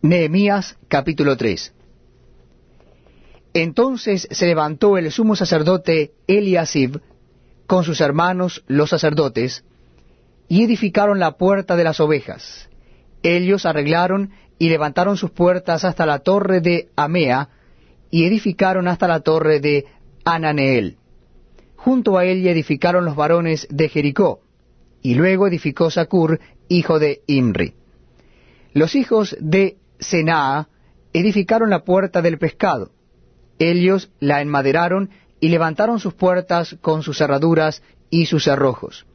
Nehemías capítulo 3 Entonces se levantó el sumo sacerdote Eliasib con sus hermanos los sacerdotes, y edificaron la puerta de las ovejas. Ellos arreglaron y levantaron sus puertas hasta la torre de Amea, y edificaron hasta la torre de Ananeel. Junto a ella edificaron los varones de Jericó, y luego edificó Sacur, hijo de Imri. Los hijos de Senaa edificaron la puerta del pescado. Ellos la enmaderaron y levantaron sus puertas con sus cerraduras y sus cerrojos.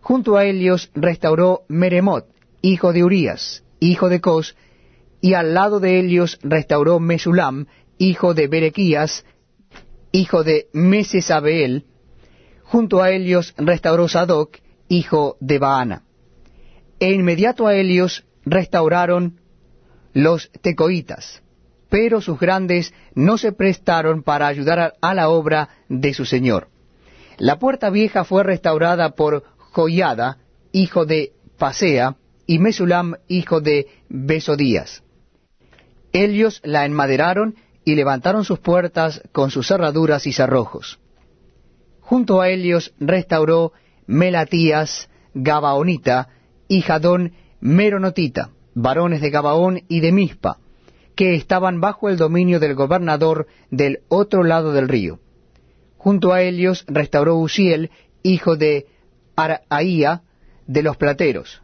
Junto a ellos restauró Meremot, hijo de Urías, hijo de Cos, y al lado de ellos restauró Mesulam, hijo de Berequías, hijo de Mesesabeel. Junto a ellos restauró Sadoc, hijo de Baana. E inmediato a ellos restauraron los tecoitas, pero sus grandes no se prestaron para ayudar a la obra de su señor. La puerta vieja fue restaurada por Joiada, hijo de Pasea, y Mesulam, hijo de Besodías. Ellos la enmaderaron y levantaron sus puertas con sus cerraduras y cerrojos. Junto a ellos restauró Melatías, Gabaonita, y Jadón Meronotita varones de Gabaón y de Mispa, que estaban bajo el dominio del gobernador del otro lado del río. Junto a ellos restauró Uziel, hijo de Araía, de los plateros,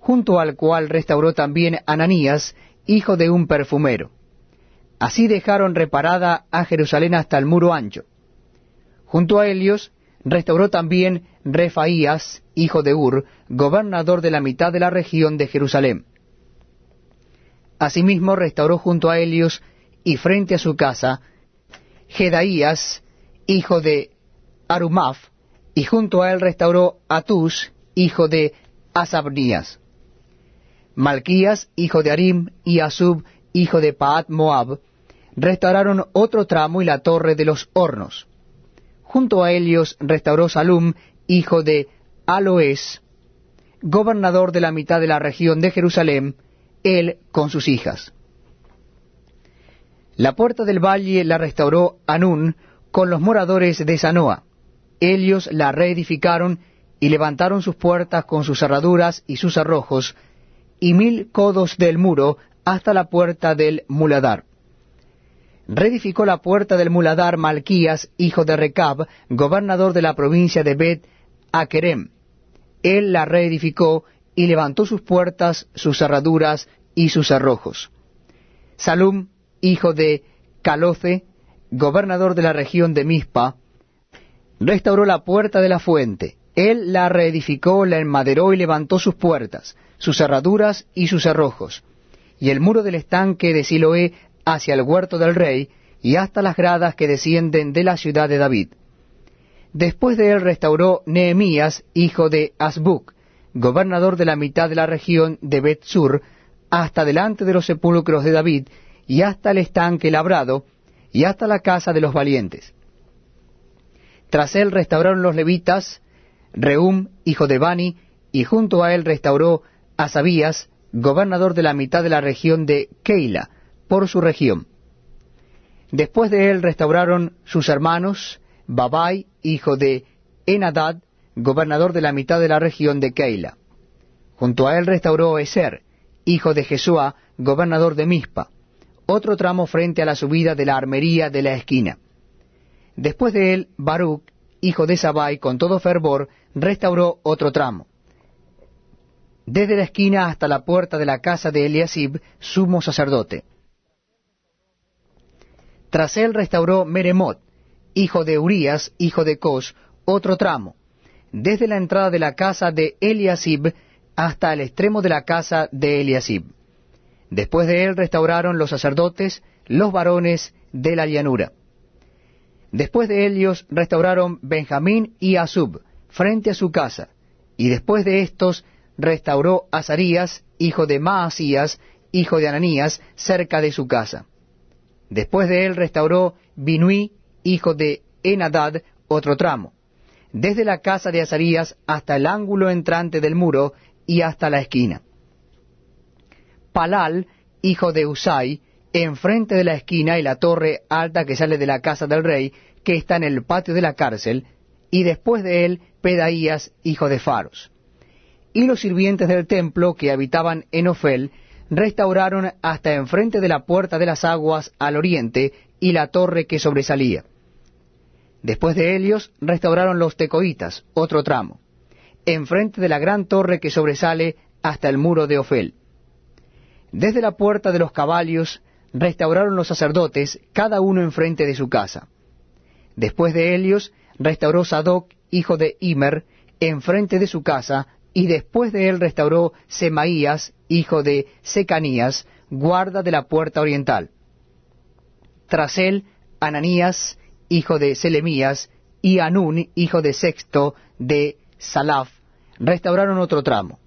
junto al cual restauró también Ananías, hijo de un perfumero. Así dejaron reparada a Jerusalén hasta el muro ancho. Junto a ellos restauró también Refaías, hijo de Ur, gobernador de la mitad de la región de Jerusalén. Asimismo restauró junto a Helios y frente a su casa Jedaías, hijo de Arumaf, y junto a él restauró Atus, hijo de Asabnías. Malquías, hijo de Arim, y Asub, hijo de Paat Moab, restauraron otro tramo y la torre de los hornos. Junto a Helios restauró Salum, hijo de Aloes, gobernador de la mitad de la región de Jerusalén, él con sus hijas. La puerta del valle la restauró Anún con los moradores de Sanoa. Ellos la reedificaron y levantaron sus puertas con sus cerraduras y sus cerrojos, y mil codos del muro hasta la puerta del muladar. Reedificó la puerta del muladar Malquías, hijo de Recab, gobernador de la provincia de Bet Akerem. Él la reedificó y levantó sus puertas, sus cerraduras y sus cerrojos. Salum, hijo de Caloce, gobernador de la región de Mispa, restauró la puerta de la fuente. Él la reedificó, la enmaderó y levantó sus puertas, sus cerraduras y sus cerrojos, y el muro del estanque de Siloé hacia el huerto del rey, y hasta las gradas que descienden de la ciudad de David. Después de él restauró Nehemías, hijo de Asbuc, gobernador de la mitad de la región de Bet-Sur, hasta delante de los sepulcros de David, y hasta el estanque labrado, y hasta la casa de los valientes. Tras él restauraron los levitas, Reum, hijo de Bani, y junto a él restauró a Sabías, gobernador de la mitad de la región de Keila, por su región. Después de él restauraron sus hermanos, Babai, hijo de Enadad, gobernador de la mitad de la región de Keila. Junto a él restauró Eser, hijo de Jesúa, gobernador de Mispa, otro tramo frente a la subida de la armería de la esquina. Después de él, Baruch, hijo de Sabai, con todo fervor, restauró otro tramo. Desde la esquina hasta la puerta de la casa de Eliasib, sumo sacerdote. Tras él restauró Meremot, hijo de Urías, hijo de Cos, otro tramo, desde la entrada de la casa de Eliasib hasta el extremo de la casa de Eliasib. Después de él restauraron los sacerdotes, los varones de la llanura. Después de ellos restauraron Benjamín y Asub, frente a su casa, y después de estos restauró Azarías, hijo de Maasías, hijo de Ananías, cerca de su casa. Después de él restauró Binui, hijo de Enadad, otro tramo desde la casa de Azarías hasta el ángulo entrante del muro y hasta la esquina. Palal, hijo de Usai, enfrente de la esquina y la torre alta que sale de la casa del rey, que está en el patio de la cárcel, y después de él Pedaías, hijo de Faros. Y los sirvientes del templo que habitaban en Ofel restauraron hasta enfrente de la puerta de las aguas al oriente y la torre que sobresalía. Después de ellos restauraron los tecoitas, otro tramo, enfrente de la gran torre que sobresale hasta el muro de Ofel. Desde la puerta de los caballos restauraron los sacerdotes, cada uno enfrente de su casa. Después de ellos restauró Sadoc, hijo de Imer, enfrente de su casa, y después de él restauró Semaías, hijo de Secanías, guarda de la puerta oriental. Tras él, Ananías, hijo de Selemías, y Anún, hijo de Sexto, de Salaf, restauraron otro tramo.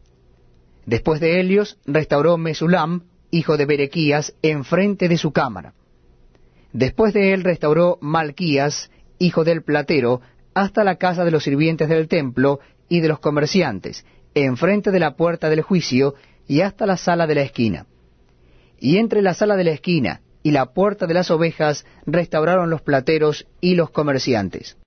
Después de Helios, restauró Mesulam, hijo de Berequías, enfrente de su cámara. Después de él restauró Malquías, hijo del platero, hasta la casa de los sirvientes del templo y de los comerciantes, enfrente de la puerta del juicio y hasta la sala de la esquina. Y entre la sala de la esquina y la puerta de las ovejas restauraron los plateros y los comerciantes.